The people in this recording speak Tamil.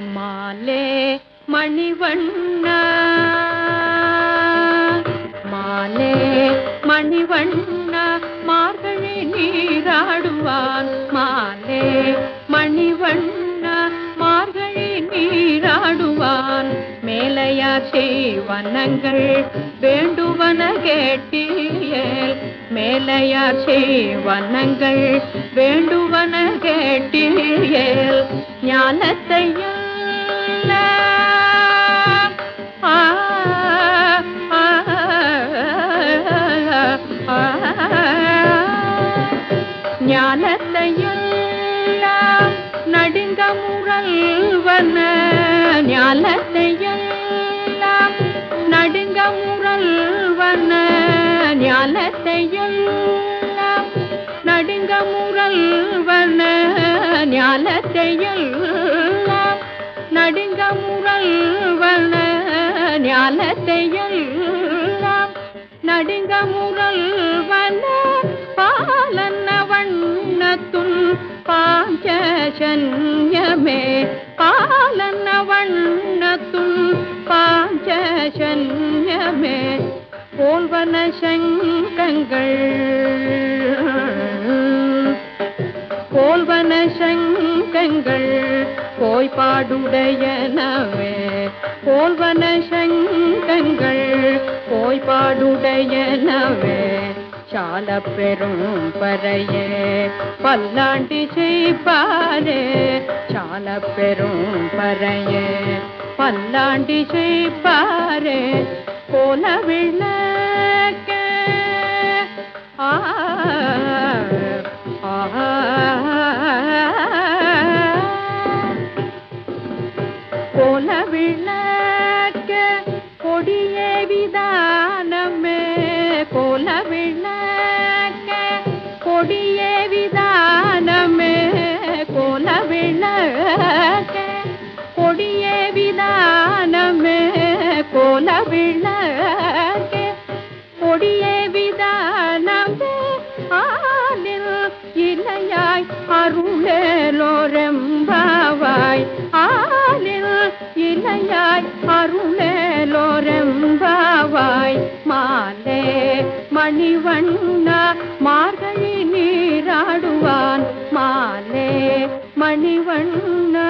மாலே மணிவண்ணா. மாலே மணிவண்ணா மார்கழி நீராடுவான். மாலே மணிவண்ணா மார்கழி நீராடுவான். மேலையார் செய்வனங்கள் வேண்டுவன கேட்டியல். மேலையார் செய்வனங்கள் வேண்டுவன கேட்டியல். ஞானத்தை ஞானத்தையெல்லாம் நடுங்க முரல்வன. ஞானத்தையெல்லாம் நடுங்க முரல்வன. ஞானத்தையெல்லாம் நடுங்க முரல்வன. ஞானத்தையெல்லாம் நடுங்க முரல்வன. ஞானத்தையெல்லாம் நடுங்க முரல் பாஞ்சன்யமே பாலன்ன வண்ணத்துள் பாஞ்சன்யமே போல்வன சங்கங்கள் போல்வன சங்கங்கள் போய் பாடுடையனவே போல்வன சங்கங்கள் போய் பாடுடையனவே சால பெரும் பறையே பல்லாண்டி செய்ப்பாரே சால பெரும் பறையே பல்லாண்டி செய்ப்பாரே போல விளக்க ஆ போல விளக்க விதானமே கோல விளக்கே கொடிய விதானமே ஆளில் இலையாய் அருளோரம்பாவாய் ஆளில் இலையாய் அருளோரம்பாவாய் மாலே மணிவண்ணா மார்கழி நீராடுவான். மாலே மணிவண்ணா